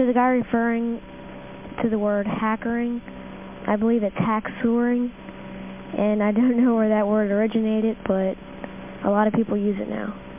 to the guy referring to the word hackering, I believe it's hacksuring, and I don't know where that word originated, but a lot of people use it now.